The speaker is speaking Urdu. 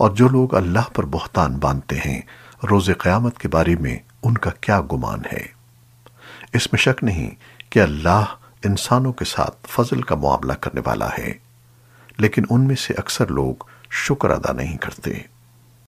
اور جو لوگ اللہ پر بہتان باندھتے ہیں، روز قیامت کے بارے میں ان کا کیا گمان ہے؟ اس میں شک نہیں کہ اللہ انسانوں کے ساتھ فضل کا معاملہ کرنے والا ہے، لیکن ان میں سے اکثر لوگ شکر ادا نہیں کرتے۔